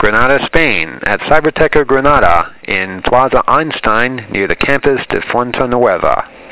Granada, Spain, at Cyberteca Granada in Plaza Einstein near the Campus de Fuentenueva.